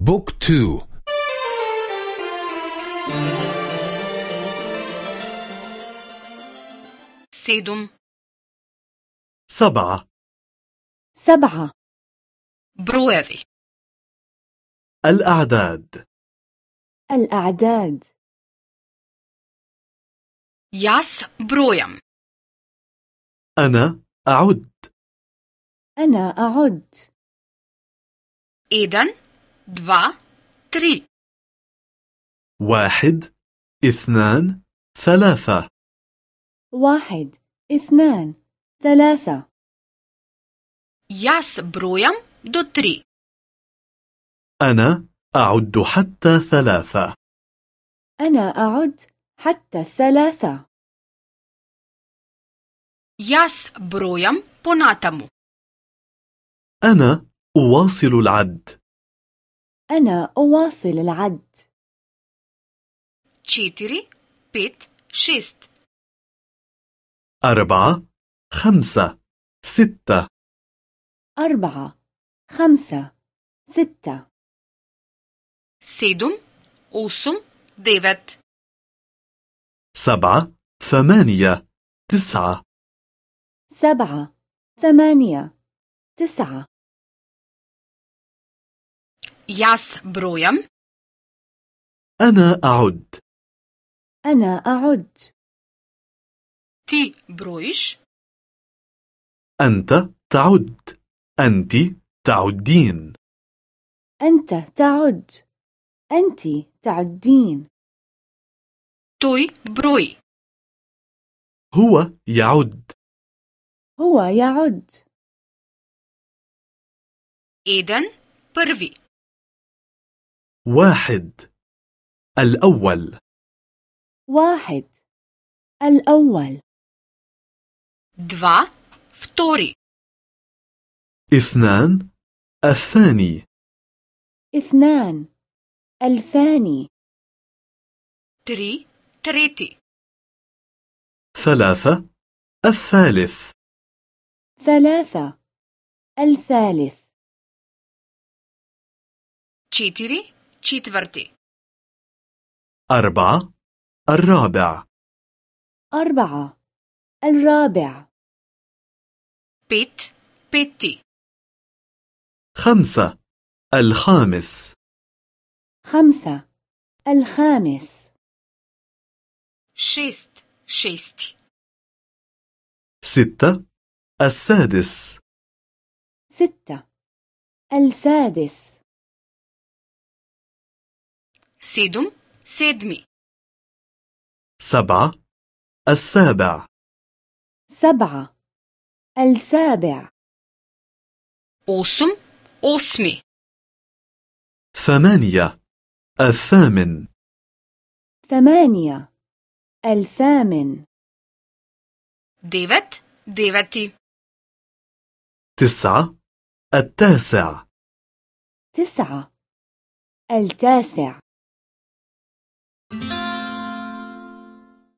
book two. Седум. سبعة. سبعة. Броеви. الأعداد. الأعداد. Јас бројам. أنا أعد. أنا أعد. Еден два три واحد اثنان ثلاثة. واحد اثنان ثلاثة. Јас бројам до три أنا أعد حتى ثلاثة. أنا أعد حتى الثلاثة Јас бројам понатаму أنا أواصل العد. أنا أواصل العد. Четири пет шест أربعة خمسة ستة. أربعة خمسة ستة. Седум осум девет سبعة ثمانية تسعة. سبعة ثمانية تسعة. ياس برويم أنا أعد. أنا أعد. تي برويش أنت تعد. أنت تعدين. أنت تعد. أنت تعدين. توي بروي هو يعد. هو يعد. إيدن برفي واحد الأول واحد الأول دوا втори اثنان الثاني اثنان الثاني تري تريتي ثلاثة الثالث ثلاثة الثالث четири четвърти أربعة الرابع أربعة الرابع пет пети خمسة الخامس خمسة الخامس шест шести ستة السادس ستة السادس سيدم Седми. سبعة السابع. سبعة السابع. Осум осми. ثمانية الثامن. ثمانية الثامن. Девет деветти. تسعة التاسع. تسعة التاسع.